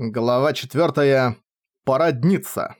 Глава 4. Породниться.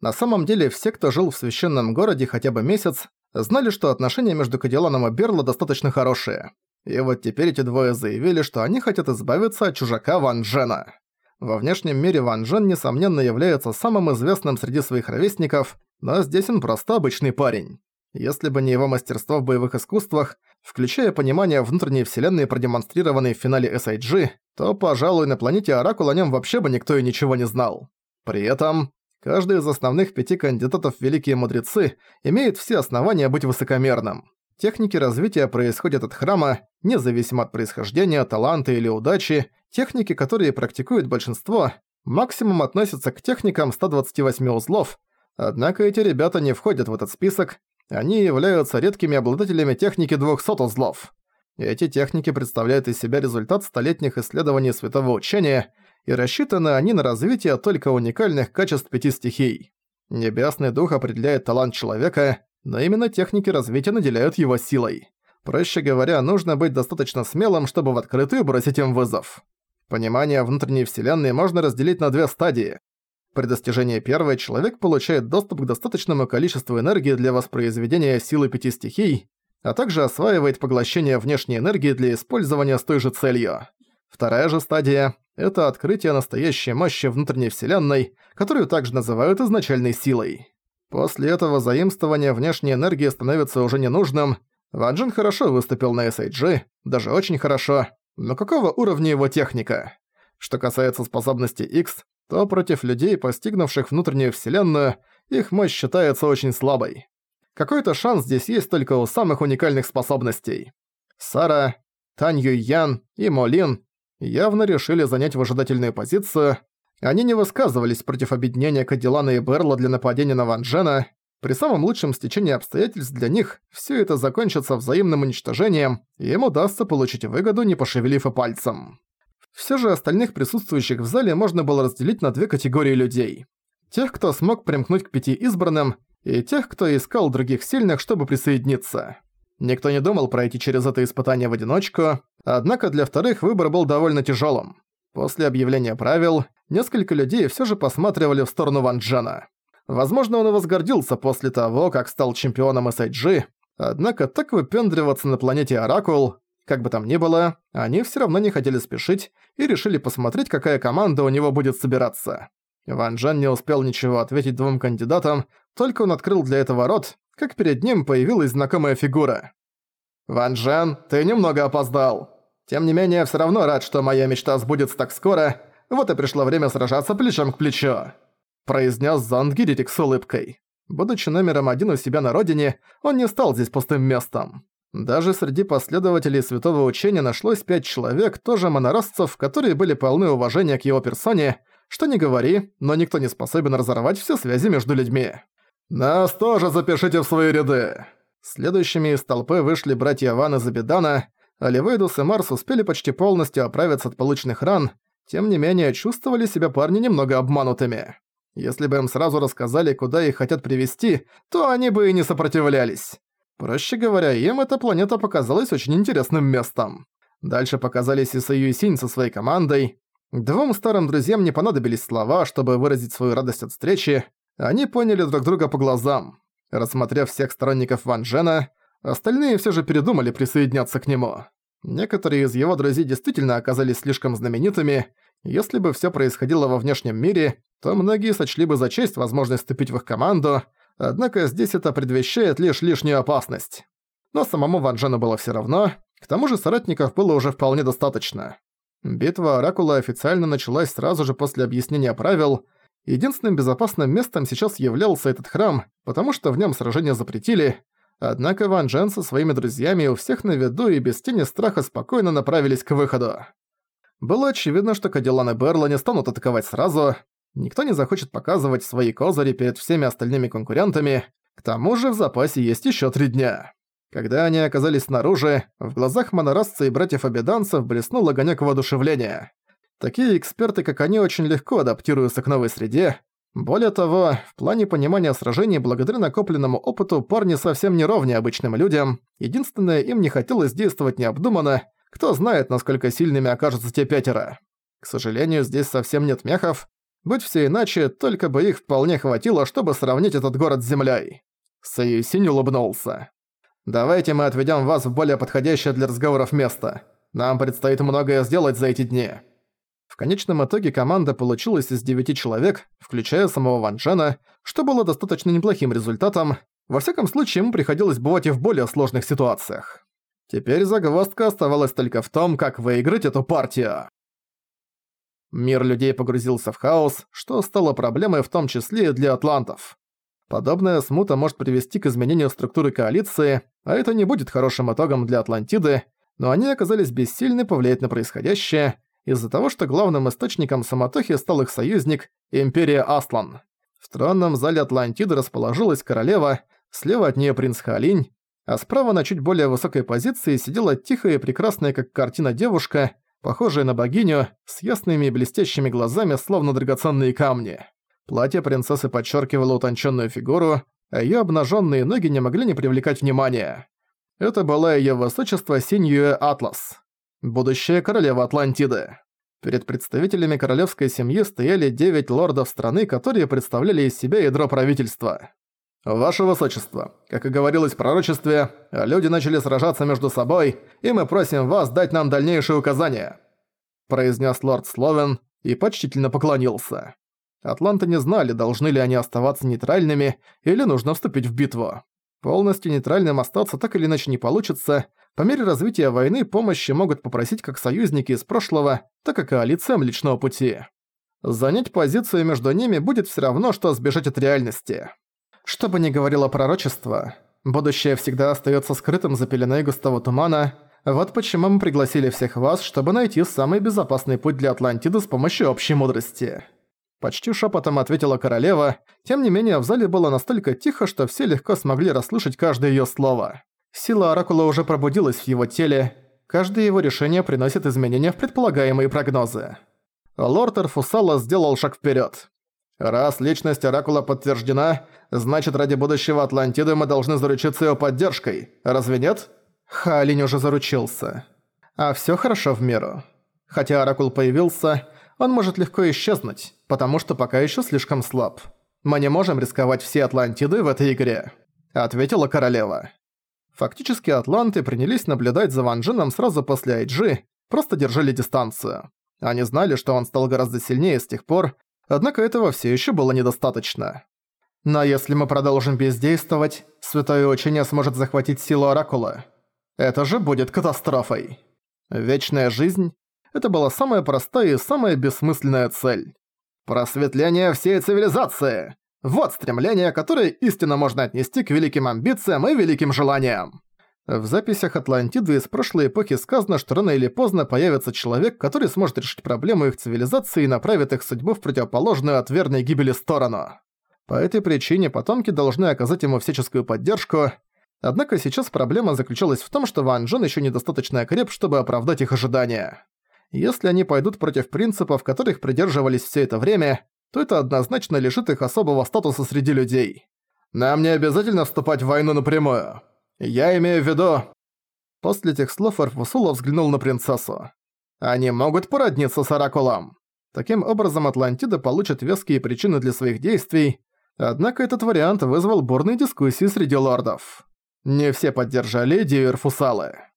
На самом деле, все, кто жил в священном городе хотя бы месяц, знали, что отношения между Кадилланом и Берло достаточно хорошие. И вот теперь эти двое заявили, что они хотят избавиться от чужака Ван Джена. Во внешнем мире Ван Джен, несомненно, является самым известным среди своих ровесников, но здесь он просто обычный парень. Если бы не его мастерство в боевых искусствах, включая понимание внутренней вселенной, продемонстрированной в финале SIG, то, пожалуй, на планете Оракул о нем вообще бы никто и ничего не знал. При этом, каждый из основных пяти кандидатов в Великие Мудрецы имеет все основания быть высокомерным. Техники развития происходят от храма, независимо от происхождения, таланта или удачи, техники, которые практикует большинство, максимум относятся к техникам 128 узлов, однако эти ребята не входят в этот список, они являются редкими обладателями техники 200 узлов. Эти техники представляют из себя результат столетних исследований святого учения, и рассчитаны они на развитие только уникальных качеств пяти стихий. Небесный дух определяет талант человека, но именно техники развития наделяют его силой. Проще говоря, нужно быть достаточно смелым, чтобы в открытую бросить им вызов. Понимание внутренней вселенной можно разделить на две стадии. При достижении первой человек получает доступ к достаточному количеству энергии для воспроизведения силы пяти стихий, а также осваивает поглощение внешней энергии для использования с той же целью. Вторая же стадия – это открытие настоящей мощи внутренней вселенной, которую также называют изначальной силой. После этого заимствование внешней энергии становится уже ненужным. Ван Джин хорошо выступил на SIG, даже очень хорошо, но какого уровня его техника? Что касается способности X, то против людей, постигнувших внутреннюю вселенную, их мощь считается очень слабой. Какой-то шанс здесь есть только у самых уникальных способностей. Сара, Тань Юйян и Молин явно решили занять выжидательную позицию. Они не высказывались против объединения Кадиллана и Берла для нападения на Ван Джена. При самом лучшем стечении обстоятельств для них все это закончится взаимным уничтожением, и им удастся получить выгоду, не пошевелив и пальцем. Все же остальных присутствующих в зале можно было разделить на две категории людей. Тех, кто смог примкнуть к пяти избранным, и тех, кто искал других сильных, чтобы присоединиться. Никто не думал пройти через это испытание в одиночку, однако для вторых выбор был довольно тяжелым. После объявления правил, несколько людей все же посматривали в сторону Ван Джена. Возможно, он и возгордился после того, как стал чемпионом SIG, однако так выпендриваться на планете Оракул, как бы там ни было, они все равно не хотели спешить и решили посмотреть, какая команда у него будет собираться. Ван Джен не успел ничего ответить двум кандидатам, только он открыл для этого рот, как перед ним появилась знакомая фигура. «Ван Джен, ты немного опоздал. Тем не менее, все равно рад, что моя мечта сбудется так скоро, вот и пришло время сражаться плечом к плечу», произнес Зонд Гиритик с улыбкой. Будучи номером один у себя на родине, он не стал здесь пустым местом. Даже среди последователей святого учения нашлось пять человек, тоже монорасцев, которые были полны уважения к его персоне, что не говори, но никто не способен разорвать все связи между людьми. «Нас тоже запишите в свои ряды!» Следующими из толпы вышли братья Ван и Забедана, а Ливейдус и Марс успели почти полностью оправиться от полученных ран, тем не менее чувствовали себя парни немного обманутыми. Если бы им сразу рассказали, куда их хотят привести, то они бы и не сопротивлялись. Проще говоря, им эта планета показалась очень интересным местом. Дальше показались и Сою Синь со своей командой. Двум старым друзьям не понадобились слова, чтобы выразить свою радость от встречи. Они поняли друг друга по глазам. Рассмотрев всех сторонников Ван Джена, остальные все же передумали присоединяться к нему. Некоторые из его друзей действительно оказались слишком знаменитыми. Если бы все происходило во внешнем мире, то многие сочли бы за честь возможность вступить в их команду, однако здесь это предвещает лишь лишнюю опасность. Но самому Ван Джену было всё равно, к тому же соратников было уже вполне достаточно. Битва Оракула официально началась сразу же после объяснения правил. Единственным безопасным местом сейчас являлся этот храм, потому что в нём сражения запретили, однако Ван Джен со своими друзьями у всех на виду и без тени страха спокойно направились к выходу. Было очевидно, что Кадиллан и Берла не станут атаковать сразу, Никто не захочет показывать свои козыри перед всеми остальными конкурентами. К тому же в запасе есть еще три дня. Когда они оказались снаружи, в глазах монорасца и братьев-обеданцев блеснул огонек воодушевления. Такие эксперты, как они, очень легко адаптируются к новой среде. Более того, в плане понимания сражений благодаря накопленному опыту парни совсем не ровнее обычным людям. Единственное, им не хотелось действовать необдуманно. Кто знает, насколько сильными окажутся те пятеро. К сожалению, здесь совсем нет мехов. Будь все иначе, только бы их вполне хватило, чтобы сравнить этот город с землей. Саюсинь улыбнулся. «Давайте мы отведем вас в более подходящее для разговоров место. Нам предстоит многое сделать за эти дни». Конечном итоге команда получилась из девяти человек, включая самого Ван Джена, что было достаточно неплохим результатом. Во всяком случае, ему приходилось бывать и в более сложных ситуациях. Теперь загвоздка оставалась только в том, как выиграть эту партию. Мир людей погрузился в хаос, что стало проблемой в том числе и для атлантов. Подобная смута может привести к изменению структуры коалиции, а это не будет хорошим итогом для Атлантиды, но они оказались бессильны повлиять на происходящее из-за того, что главным источником самотохи стал их союзник – Империя Аслан. В тронном зале Атлантиды расположилась королева, слева от нее принц Халинь, а справа на чуть более высокой позиции сидела тихая и прекрасная как картина девушка, похожая на богиню, с ясными и блестящими глазами, словно драгоценные камни. Платье принцессы подчеркивало утонченную фигуру, а ее обнаженные ноги не могли не привлекать внимания. Это была ее высочество Синьюэ Атлас, будущая королева Атлантиды. Перед представителями королевской семьи стояли девять лордов страны, которые представляли из себя ядро правительства. «Ваше Высочество, как и говорилось в пророчестве, люди начали сражаться между собой, и мы просим вас дать нам дальнейшие указания», произнес лорд Словен и почтительно поклонился. Атланты не знали, должны ли они оставаться нейтральными или нужно вступить в битву. Полностью нейтральным остаться так или иначе не получится. По мере развития войны помощи могут попросить как союзники из прошлого, так и коалициям личного пути. Занять позицию между ними будет все равно, что сбежать от реальности. Что бы ни говорило пророчество, будущее всегда остается скрытым за пеленой густого тумана, вот почему мы пригласили всех вас, чтобы найти самый безопасный путь для Атлантиды с помощью общей мудрости. Почти шепотом ответила королева, тем не менее в зале было настолько тихо, что все легко смогли расслышать каждое её слово. Сила Оракула уже пробудилась в его теле, каждое его решение приносит изменения в предполагаемые прогнозы. Лорд Эрфусала сделал шаг вперед. «Раз личность Оракула подтверждена, значит ради будущего Атлантиды мы должны заручиться его поддержкой, разве нет?» Халин уже заручился. А всё хорошо в меру. Хотя Оракул появился, он может легко исчезнуть, потому что пока еще слишком слаб. Мы не можем рисковать все Атлантиды в этой игре», — ответила королева. Фактически атланты принялись наблюдать за Ван Джином сразу после IG, просто держали дистанцию. Они знали, что он стал гораздо сильнее с тех пор, однако этого все еще было недостаточно. Но если мы продолжим бездействовать, Святое Учение сможет захватить силу Оракула. Это же будет катастрофой. Вечная жизнь это была самая простая и самая бессмысленная цель. Просветление всей цивилизации! Вот стремление, которое истинно можно отнести к великим амбициям и великим желаниям. В записях Атлантиды из прошлой эпохи сказано, что рано или поздно появится человек, который сможет решить проблему их цивилизации и направит их судьбу в противоположную от верной гибели сторону. По этой причине потомки должны оказать ему всяческую поддержку, однако сейчас проблема заключалась в том, что Ван Джен ещё недостаточно креп, чтобы оправдать их ожидания. Если они пойдут против принципов, которых придерживались все это время, то это однозначно лишит их особого статуса среди людей. Нам не обязательно вступать в войну напрямую. Я имею в виду...» После этих слов Арфусула взглянул на принцессу. «Они могут породниться с Оракулом. Таким образом, Атлантида получит веские причины для своих действий, однако этот вариант вызвал бурные дискуссии среди лордов. Не все поддержали идею Эрфусалы.